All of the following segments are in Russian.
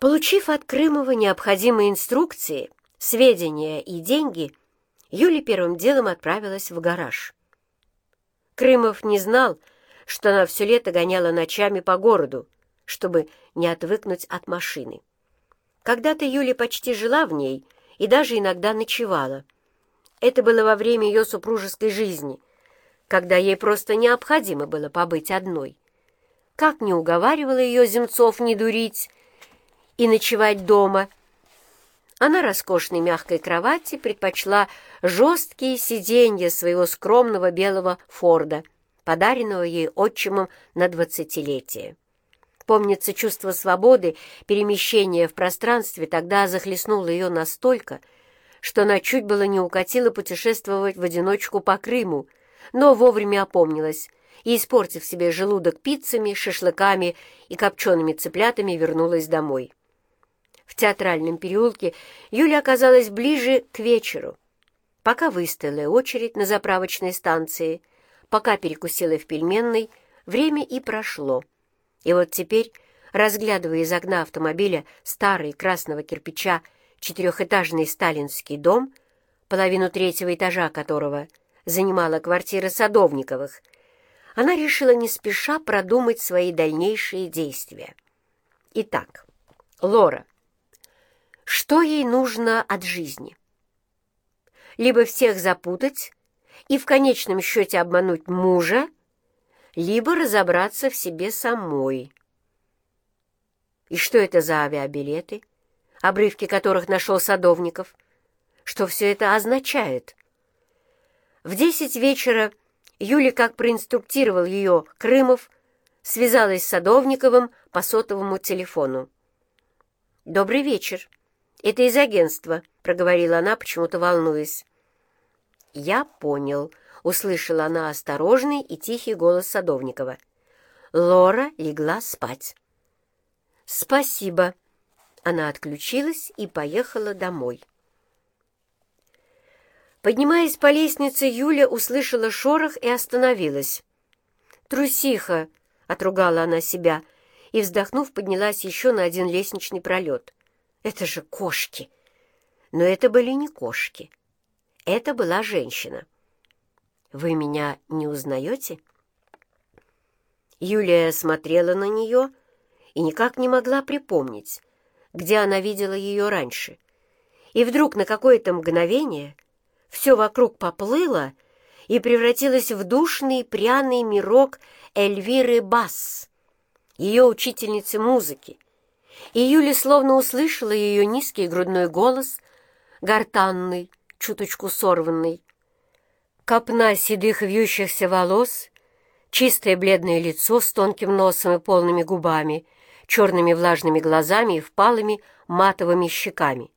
Получив от Крымова необходимые инструкции, сведения и деньги, Юля первым делом отправилась в гараж. Крымов не знал, что она все лето гоняла ночами по городу, чтобы не отвыкнуть от машины. Когда-то Юля почти жила в ней и даже иногда ночевала. Это было во время ее супружеской жизни, когда ей просто необходимо было побыть одной. Как не уговаривала ее Земцов не дурить и ночевать дома, она роскошной мягкой кровати предпочла жесткие сиденья своего скромного белого Форда, подаренного ей отчимом на двадцатилетие. Помнится, чувство свободы, перемещения в пространстве тогда захлестнуло ее настолько, что она чуть было не укатила путешествовать в одиночку по Крыму, но вовремя опомнилась и, испортив себе желудок пиццами, шашлыками и копчеными цыплятами, вернулась домой. В театральном переулке Юля оказалась ближе к вечеру. Пока выстояла очередь на заправочной станции, пока перекусила в пельменной, время и прошло. И вот теперь, разглядывая из окна автомобиля старый красного кирпича четырехэтажный сталинский дом, половину третьего этажа которого занимала квартира Садовниковых, она решила не спеша продумать свои дальнейшие действия. Итак, Лора. Что ей нужно от жизни? Либо всех запутать и в конечном счете обмануть мужа, либо разобраться в себе самой. И что это за авиабилеты, обрывки которых нашел Садовников? Что все это означает? В десять вечера Юля, как проинструктировал ее Крымов, связалась с Садовниковым по сотовому телефону. «Добрый вечер. Это из агентства», — проговорила она, почему-то волнуясь. «Я понял», — услышала она осторожный и тихий голос Садовникова. Лора легла спать. «Спасибо». Она отключилась и поехала домой. Поднимаясь по лестнице, Юля услышала шорох и остановилась. «Трусиха!» — отругала она себя и, вздохнув, поднялась еще на один лестничный пролет. «Это же кошки!» Но это были не кошки. Это была женщина. «Вы меня не узнаете?» Юлия смотрела на нее и никак не могла припомнить, где она видела ее раньше. И вдруг на какое-то мгновение все вокруг поплыло и превратилось в душный пряный мирок Эльвиры Басс, ее учительницы музыки. И Юля словно услышала ее низкий грудной голос, гортанный, чуточку сорванный. Копна седых вьющихся волос, чистое бледное лицо с тонким носом и полными губами, черными влажными глазами и впалыми матовыми щеками.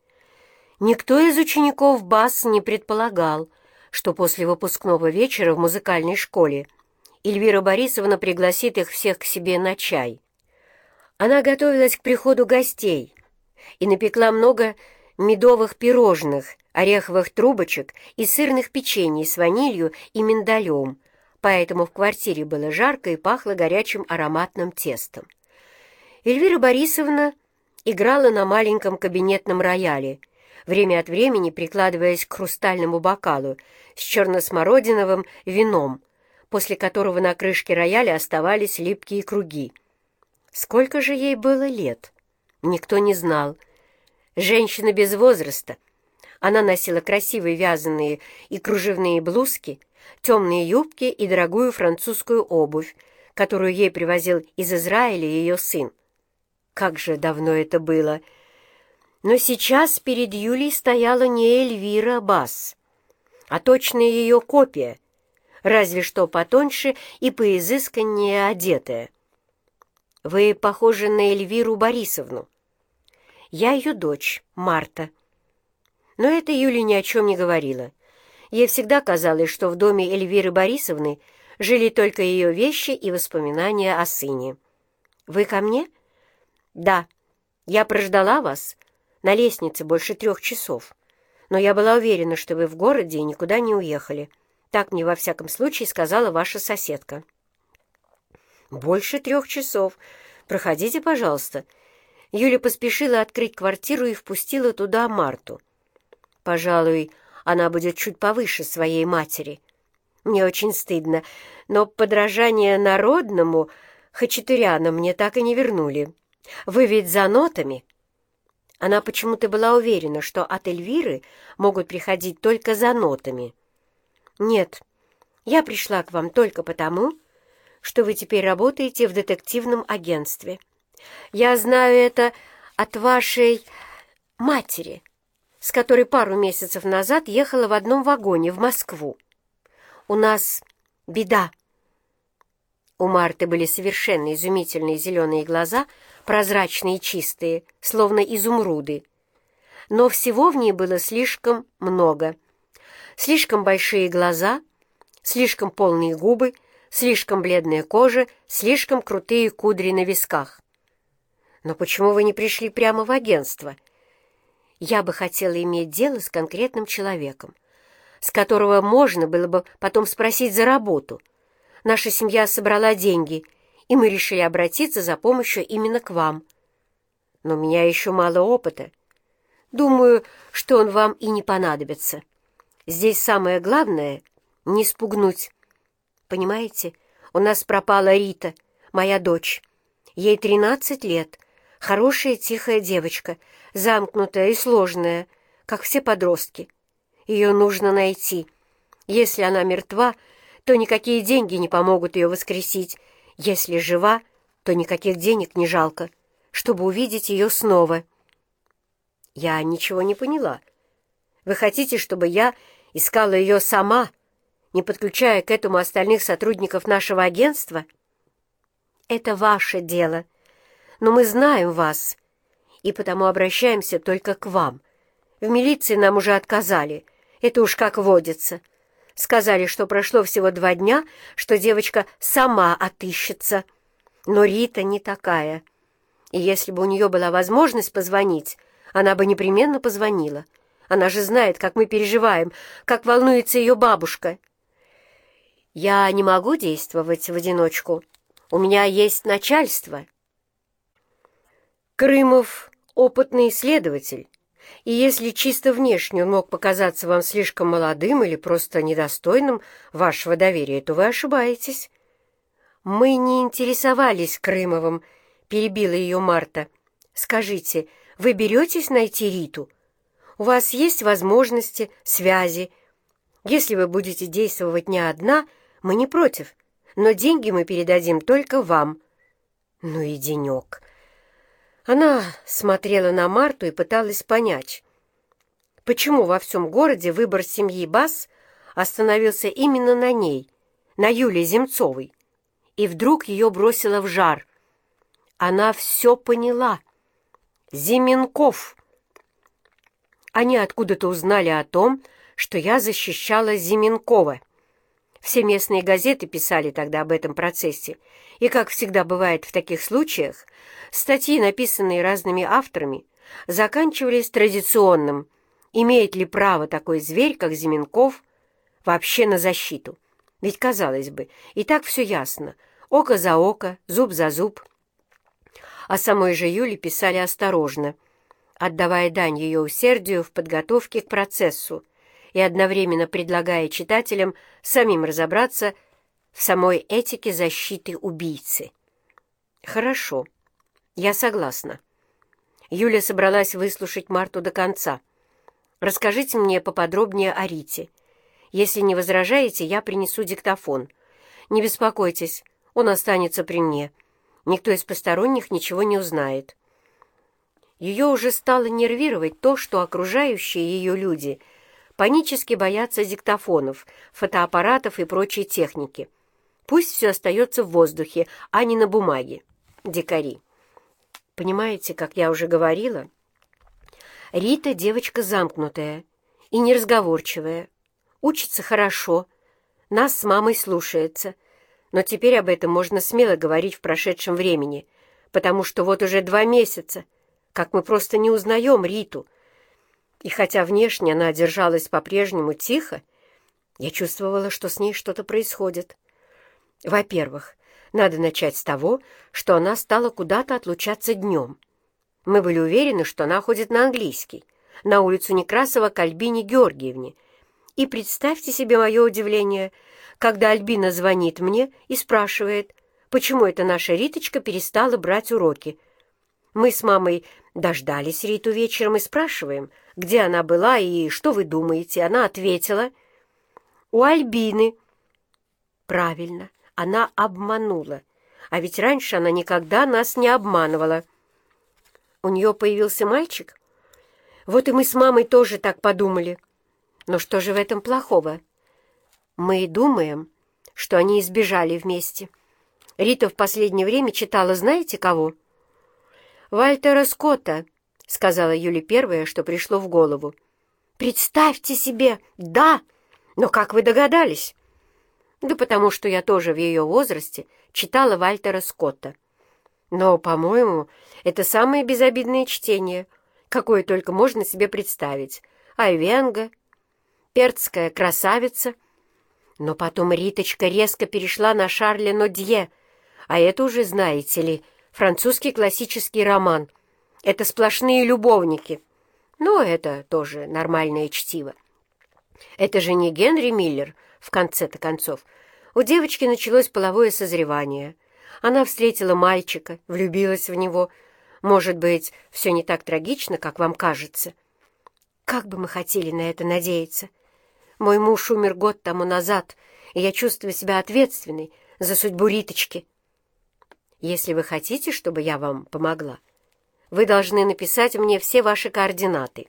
Никто из учеников БАС не предполагал, что после выпускного вечера в музыкальной школе Эльвира Борисовна пригласит их всех к себе на чай. Она готовилась к приходу гостей и напекла много медовых пирожных, ореховых трубочек и сырных печений с ванилью и миндалем, поэтому в квартире было жарко и пахло горячим ароматным тестом. Эльвира Борисовна играла на маленьком кабинетном рояле — время от времени прикладываясь к хрустальному бокалу с черносмородиновым вином, после которого на крышке рояля оставались липкие круги. Сколько же ей было лет? Никто не знал. Женщина без возраста. Она носила красивые вязаные и кружевные блузки, темные юбки и дорогую французскую обувь, которую ей привозил из Израиля ее сын. Как же давно это было! Но сейчас перед Юлей стояла не Эльвира Бас, а точная ее копия, разве что потоньше и поизысканнее одетая. «Вы похожи на Эльвиру Борисовну. Я ее дочь, Марта». Но это Юля ни о чем не говорила. Ей всегда казалось, что в доме Эльвиры Борисовны жили только ее вещи и воспоминания о сыне. «Вы ко мне?» «Да. Я прождала вас, на лестнице больше трех часов. Но я была уверена, что вы в городе и никуда не уехали. Так мне во всяком случае сказала ваша соседка. Больше трех часов. Проходите, пожалуйста. Юля поспешила открыть квартиру и впустила туда Марту. Пожалуй, она будет чуть повыше своей матери. Мне очень стыдно, но подражание народному хачатурянам мне так и не вернули. Вы ведь за нотами?» Она почему-то была уверена, что от Эльвиры могут приходить только за нотами. «Нет, я пришла к вам только потому, что вы теперь работаете в детективном агентстве. Я знаю это от вашей матери, с которой пару месяцев назад ехала в одном вагоне в Москву. У нас беда». У Марты были совершенно изумительные зеленые глаза — прозрачные и чистые, словно изумруды. Но всего в ней было слишком много. Слишком большие глаза, слишком полные губы, слишком бледная кожа, слишком крутые кудри на висках. Но почему вы не пришли прямо в агентство? Я бы хотела иметь дело с конкретным человеком, с которого можно было бы потом спросить за работу. Наша семья собрала деньги — и мы решили обратиться за помощью именно к вам. Но у меня еще мало опыта. Думаю, что он вам и не понадобится. Здесь самое главное — не спугнуть. Понимаете, у нас пропала Рита, моя дочь. Ей тринадцать лет, хорошая тихая девочка, замкнутая и сложная, как все подростки. Ее нужно найти. Если она мертва, то никакие деньги не помогут ее воскресить, если жива, то никаких денег не жалко, чтобы увидеть ее снова. Я ничего не поняла. Вы хотите, чтобы я искала ее сама, не подключая к этому остальных сотрудников нашего агентства? Это ваше дело. Но мы знаем вас, и потому обращаемся только к вам. В милиции нам уже отказали. Это уж как водится. Сказали, что прошло всего два дня, что девочка сама отыщется. Но Рита не такая. И если бы у нее была возможность позвонить, она бы непременно позвонила. Она же знает, как мы переживаем, как волнуется ее бабушка. Я не могу действовать в одиночку. У меня есть начальство. Крымов — опытный исследователь. И если чисто внешне он мог показаться вам слишком молодым или просто недостойным вашего доверия, то вы ошибаетесь. Мы не интересовались Крымовым, перебила ее Марта. Скажите, вы беретесь найти Риту? У вас есть возможности, связи. Если вы будете действовать не одна, мы не против, но деньги мы передадим только вам. Ну и денек. Она смотрела на Марту и пыталась понять, почему во всем городе выбор семьи Бас остановился именно на ней, на Юле Земцовой. И вдруг ее бросило в жар. Она все поняла. Зименков. Они откуда-то узнали о том, что я защищала Зименкова. Все местные газеты писали тогда об этом процессе, и, как всегда бывает в таких случаях, статьи, написанные разными авторами, заканчивались традиционным «Имеет ли право такой зверь, как Зименков, вообще на защиту?» Ведь, казалось бы, и так все ясно. Око за око, зуб за зуб. О самой же Юле писали осторожно, отдавая дань ее усердию в подготовке к процессу, и одновременно предлагая читателям самим разобраться в самой этике защиты убийцы. «Хорошо, я согласна». Юля собралась выслушать Марту до конца. «Расскажите мне поподробнее о Рите. Если не возражаете, я принесу диктофон. Не беспокойтесь, он останется при мне. Никто из посторонних ничего не узнает». Ее уже стало нервировать то, что окружающие ее люди — панически боятся диктофонов, фотоаппаратов и прочей техники. Пусть все остается в воздухе, а не на бумаге. Дикари. Понимаете, как я уже говорила, Рита девочка замкнутая и неразговорчивая, учится хорошо, нас с мамой слушается, но теперь об этом можно смело говорить в прошедшем времени, потому что вот уже два месяца, как мы просто не узнаем Риту, и хотя внешне она держалась по-прежнему тихо, я чувствовала, что с ней что-то происходит. Во-первых, надо начать с того, что она стала куда-то отлучаться днем. Мы были уверены, что она ходит на английский, на улицу Некрасова к Альбине Георгиевне. И представьте себе мое удивление, когда Альбина звонит мне и спрашивает, почему эта наша Риточка перестала брать уроки. Мы с мамой дождались Риту вечером и спрашиваем, где она была и что вы думаете. Она ответила, «У Альбины». Правильно, она обманула. А ведь раньше она никогда нас не обманывала. У нее появился мальчик? Вот и мы с мамой тоже так подумали. Но что же в этом плохого? Мы думаем, что они избежали вместе. Рита в последнее время читала знаете кого? «Вальтера Скотта», — сказала Юля первое, что пришло в голову. «Представьте себе! Да! Но как вы догадались?» «Да потому что я тоже в ее возрасте читала Вальтера Скотта. Но, по-моему, это самое безобидное чтение, какое только можно себе представить. Айвенга, перцкая красавица. Но потом Риточка резко перешла на Шарля Нодье, а это уже, знаете ли, французский классический роман. Это сплошные любовники. Но это тоже нормальное чтиво. Это же не Генри Миллер, в конце-то концов. У девочки началось половое созревание — она встретила мальчика, влюбилась в него. Может быть, все не так трагично, как вам кажется. Как бы мы хотели на это надеяться. Мой муж умер год тому назад, и я чувствую себя ответственной за судьбу Риточки. Если вы хотите, чтобы я вам помогла, вы должны написать мне все ваши координаты.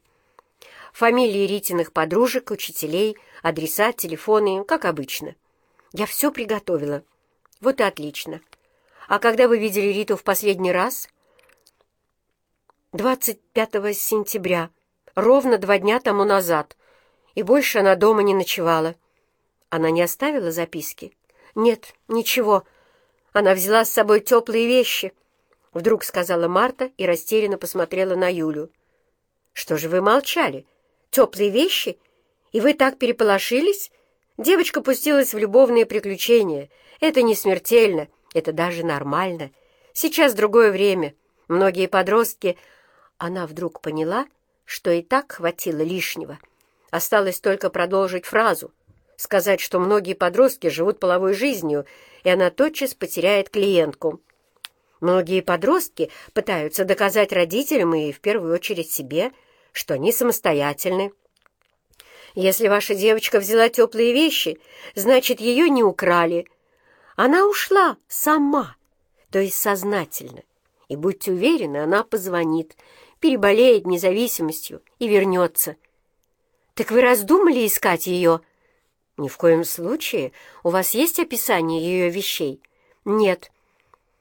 Фамилии Ритиных подружек, учителей, адреса, телефоны, как обычно. Я все приготовила. Вот и отлично. А когда вы видели Риту в последний раз? 25 сентября, ровно два дня тому назад. И больше она дома не ночевала. Она не оставила записки? Нет, ничего. Она взяла с собой теплые вещи. Вдруг сказала Марта и растерянно посмотрела на Юлю. Что же вы молчали? Теплые вещи? И вы так переполошились? Девочка пустилась в любовные приключения. Это не смертельно. Это даже нормально. Сейчас другое время. Многие подростки... Она вдруг поняла, что и так хватило лишнего. Осталось только продолжить фразу, сказать, что многие подростки живут половой жизнью, и она тотчас потеряет клиентку. Многие подростки пытаются доказать родителям и, в первую очередь, себе, что они самостоятельны. Если ваша девочка взяла теплые вещи, значит, ее не украли — она ушла сама, то есть сознательно. И будьте уверены, она позвонит, переболеет независимостью и вернется. Так вы раздумали искать ее? Ни в коем случае. У вас есть описание ее вещей? Нет.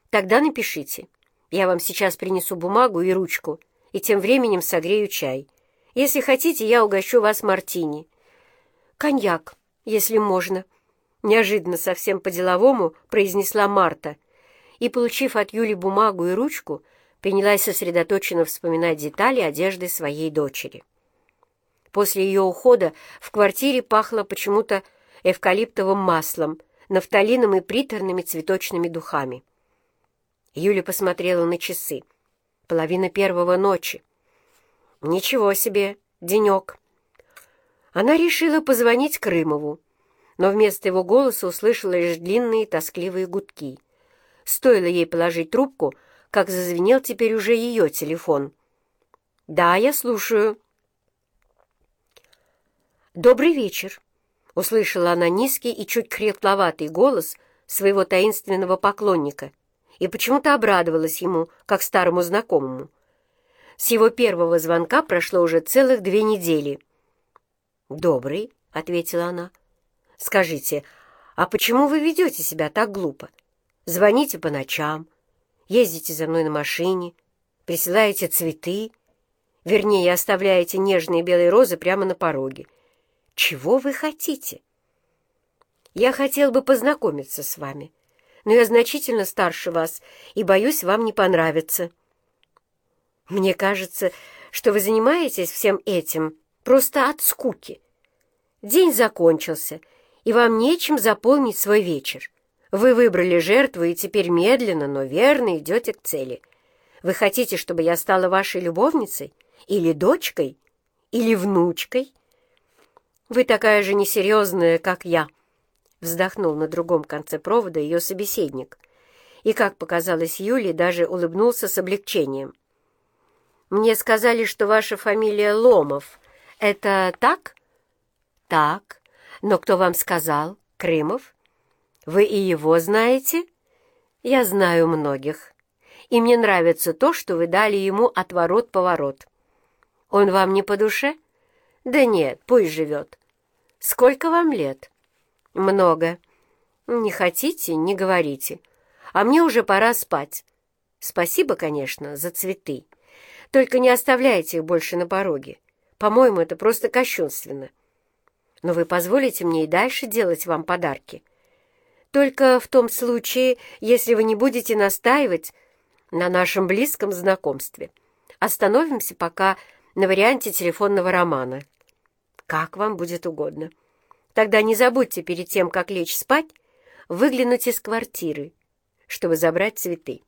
Тогда напишите. Я вам сейчас принесу бумагу и ручку, и тем временем согрею чай. Если хотите, я угощу вас мартини. Коньяк, если можно. Неожиданно совсем по-деловому произнесла Марта и, получив от Юли бумагу и ручку, принялась сосредоточенно вспоминать детали одежды своей дочери. После ее ухода в квартире пахло почему-то эвкалиптовым маслом, нафталином и приторными цветочными духами. Юля посмотрела на часы. Половина первого ночи. Ничего себе, денек. Она решила позвонить Крымову но вместо его голоса услышала лишь длинные тоскливые гудки. Стоило ей положить трубку, как зазвенел теперь уже ее телефон. «Да, я слушаю». «Добрый вечер», — услышала она низкий и чуть хрипловатый голос своего таинственного поклонника и почему-то обрадовалась ему, как старому знакомому. С его первого звонка прошло уже целых две недели. «Добрый», — ответила она. Скажите, а почему вы ведете себя так глупо? Звоните по ночам, ездите за мной на машине, присылаете цветы, вернее, оставляете нежные белые розы прямо на пороге. Чего вы хотите? Я хотел бы познакомиться с вами, но я значительно старше вас и, боюсь, вам не понравится. Мне кажется, что вы занимаетесь всем этим просто от скуки. День закончился, и вам нечем заполнить свой вечер. Вы выбрали жертву и теперь медленно, но верно идете к цели. Вы хотите, чтобы я стала вашей любовницей? Или дочкой? Или внучкой?» «Вы такая же несерьезная, как я», — вздохнул на другом конце провода ее собеседник. И, как показалось Юле, даже улыбнулся с облегчением. «Мне сказали, что ваша фамилия Ломов. Это так?» «Так. Но кто вам сказал? Крымов? Вы и его знаете?» «Я знаю многих. И мне нравится то, что вы дали ему отворот-поворот. Он вам не по душе?» «Да нет, пусть живет. Сколько вам лет?» «Много. Не хотите, не говорите. А мне уже пора спать. Спасибо, конечно, за цветы. Только не оставляйте их больше на пороге. По-моему, это просто кощунственно. Но вы позволите мне и дальше делать вам подарки. Только в том случае, если вы не будете настаивать на нашем близком знакомстве. Остановимся пока на варианте телефонного романа. Как вам будет угодно. Тогда не забудьте перед тем, как лечь спать, выглянуть из квартиры, чтобы забрать цветы.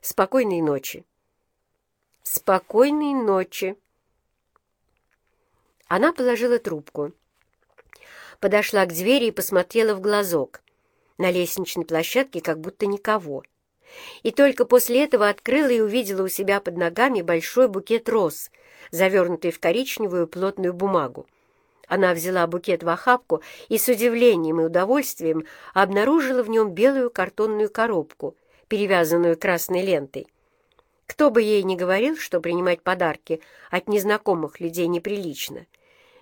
Спокойной ночи. Спокойной ночи. Она положила трубку. Подошла к двери и посмотрела в глазок. На лестничной площадке как будто никого. И только после этого открыла и увидела у себя под ногами большой букет роз, завернутый в коричневую плотную бумагу. Она взяла букет в охапку и с удивлением и удовольствием обнаружила в нем белую картонную коробку, перевязанную красной лентой. Кто бы ей ни говорил, что принимать подарки от незнакомых людей неприлично,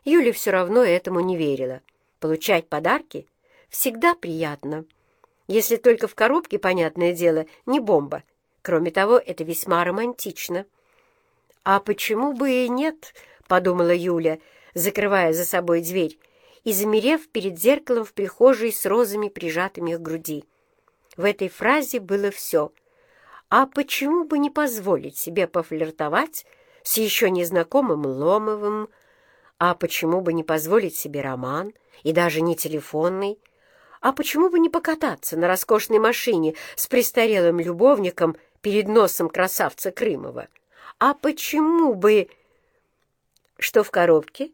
Юля все равно этому не верила. Получать подарки всегда приятно. Если только в коробке, понятное дело, не бомба. Кроме того, это весьма романтично. «А почему бы и нет?» — подумала Юля — закрывая за собой дверь, и замерев перед зеркалом в прихожей с розами, прижатыми к груди. В этой фразе было все. А почему бы не позволить себе пофлиртовать с еще незнакомым Ломовым? А почему бы не позволить себе роман, и даже не телефонный? А почему бы не покататься на роскошной машине с престарелым любовником перед носом красавца Крымова? А почему бы... Что в коробке?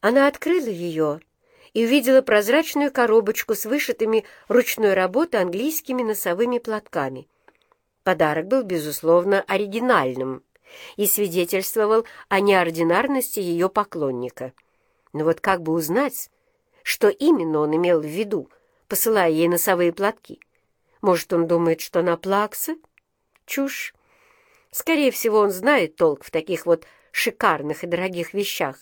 Она открыла ее и увидела прозрачную коробочку с вышитыми ручной работы английскими носовыми платками. Подарок был, безусловно, оригинальным и свидетельствовал о неординарности ее поклонника. Но вот как бы узнать, что именно он имел в виду, посылая ей носовые платки? Может, он думает, что она плакса? Чушь. Скорее всего, он знает толк в таких вот шикарных и дорогих вещах.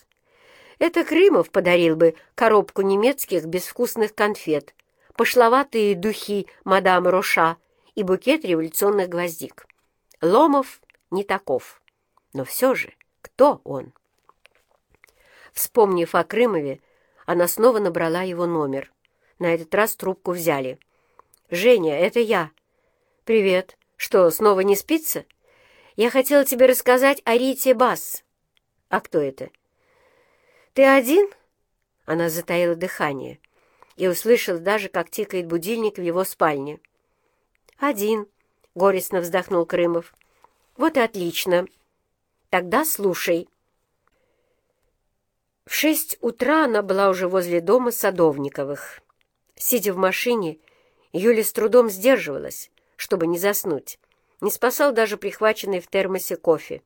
Это Крымов подарил бы коробку немецких безвкусных конфет, пошловатые духи мадам Роша и букет революционных гвоздик. Ломов не таков. Но все же, кто он? Вспомнив о Крымове, она снова набрала его номер. На этот раз трубку взяли. «Женя, это я». «Привет. Что, снова не спится?» «Я хотела тебе рассказать о Рите Басс». «А кто это?» «Ты один?» Она затаила дыхание и услышала даже, как тикает будильник в его спальне. «Один», — горестно вздохнул Крымов. «Вот и отлично. Тогда слушай». В шесть утра она была уже возле дома Садовниковых. Сидя в машине, Юля с трудом сдерживалась, чтобы не заснуть. Не спасал даже прихваченный в термосе кофе.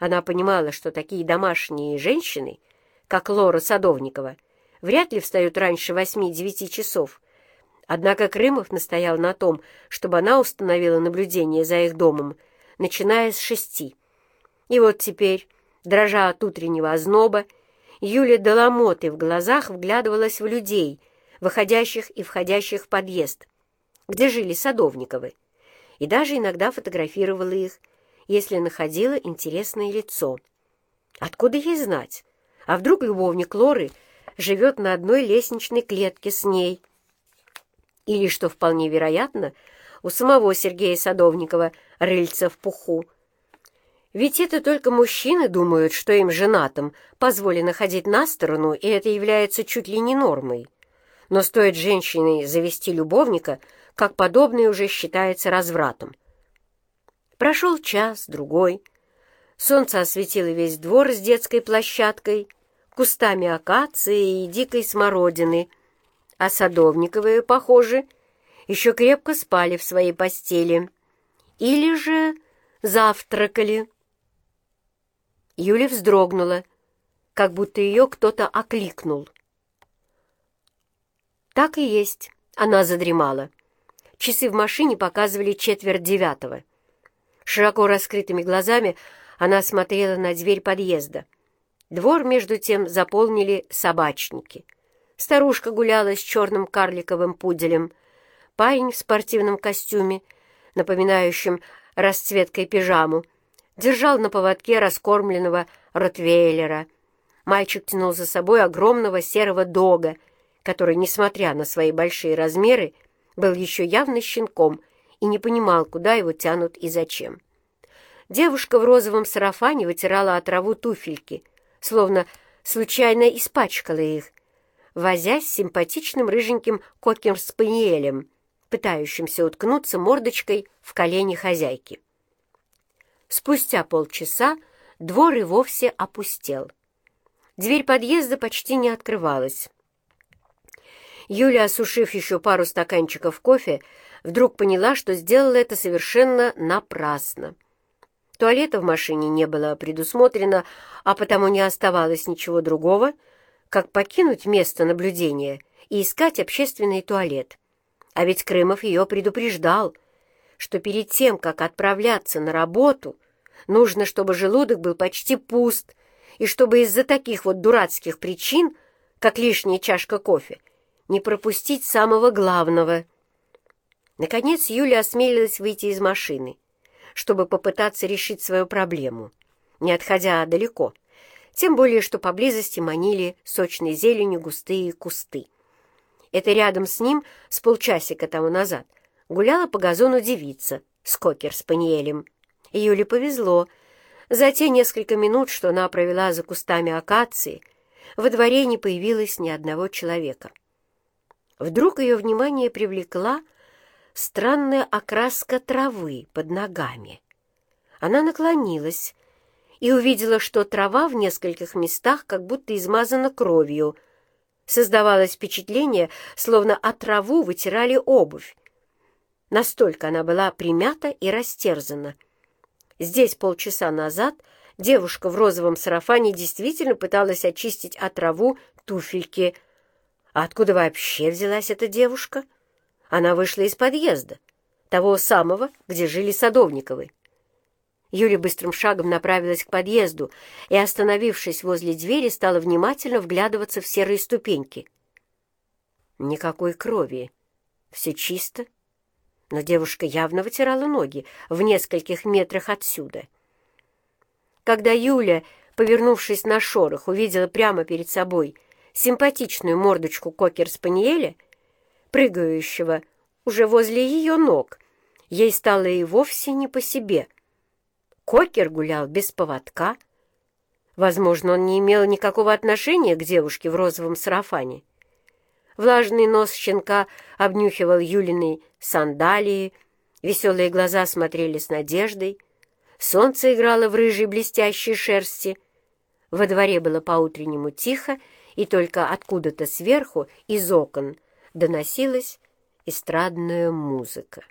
Она понимала, что такие домашние женщины — как Лора Садовникова, вряд ли встают раньше восьми-девяти часов. Однако Крымов настоял на том, чтобы она установила наблюдение за их домом, начиная с шести. И вот теперь, дрожа от утреннего озноба, Юля Доломоты в глазах вглядывалась в людей, выходящих и входящих в подъезд, где жили Садовниковы, и даже иногда фотографировала их, если находила интересное лицо. Откуда ей знать, а вдруг любовник Лоры живет на одной лестничной клетке с ней? Или, что вполне вероятно, у самого Сергея Садовникова рыльца в пуху. Ведь это только мужчины думают, что им женатым позволено ходить на сторону, и это является чуть ли не нормой. Но стоит женщине завести любовника, как подобное уже считается развратом. Прошел час, другой. Солнце осветило весь двор с детской площадкой, кустами акации и дикой смородины, а садовниковые, похоже, еще крепко спали в своей постели. Или же завтракали. Юля вздрогнула, как будто ее кто-то окликнул. Так и есть, она задремала. Часы в машине показывали четверть девятого. Широко раскрытыми глазами она смотрела на дверь подъезда. Двор, между тем, заполнили собачники. Старушка гуляла с черным карликовым пуделем. Парень в спортивном костюме, напоминающем расцветкой пижаму, держал на поводке раскормленного ротвейлера. Мальчик тянул за собой огромного серого дога, который, несмотря на свои большие размеры, был еще явно щенком и не понимал, куда его тянут и зачем. Девушка в розовом сарафане вытирала от траву туфельки, словно случайно испачкала их, возясь с симпатичным рыженьким кокер-спаниелем, пытающимся уткнуться мордочкой в колени хозяйки. Спустя полчаса двор и вовсе опустел. Дверь подъезда почти не открывалась. Юля, осушив еще пару стаканчиков кофе, вдруг поняла, что сделала это совершенно напрасно. Туалета в машине не было предусмотрено, а потому не оставалось ничего другого, как покинуть место наблюдения и искать общественный туалет. А ведь Крымов ее предупреждал, что перед тем, как отправляться на работу, нужно, чтобы желудок был почти пуст, и чтобы из-за таких вот дурацких причин, как лишняя чашка кофе, не пропустить самого главного. Наконец Юля осмелилась выйти из машины, чтобы попытаться решить свою проблему, не отходя далеко, тем более что поблизости манили сочной зеленью густые кусты. Это рядом с ним с полчасика тому назад гуляла по газону девица с кокер-спаниелем. Юле повезло. За те несколько минут, что она провела за кустами акации, во дворе не появилось ни одного человека. Вдруг ее внимание привлекла странная окраска травы под ногами. Она наклонилась и увидела, что трава в нескольких местах как будто измазана кровью. Создавалось впечатление, словно от траву вытирали обувь. Настолько она была примята и растерзана. Здесь полчаса назад девушка в розовом сарафане действительно пыталась очистить от траву туфельки — а откуда вообще взялась эта девушка? Она вышла из подъезда, того самого, где жили Садовниковы. Юля быстрым шагом направилась к подъезду и, остановившись возле двери, стала внимательно вглядываться в серые ступеньки. Никакой крови. Все чисто. Но девушка явно вытирала ноги в нескольких метрах отсюда. Когда Юля, повернувшись на шорох, увидела прямо перед собой — симпатичную мордочку кокер-спаниеля, прыгающего уже возле ее ног, ей стало и вовсе не по себе. Кокер гулял без поводка. Возможно, он не имел никакого отношения к девушке в розовом сарафане. Влажный нос щенка обнюхивал Юлиной сандалии, веселые глаза смотрели с надеждой, солнце играло в рыжей блестящей шерсти. Во дворе было по-утреннему тихо, и только откуда-то сверху, из окон, доносилась эстрадная музыка.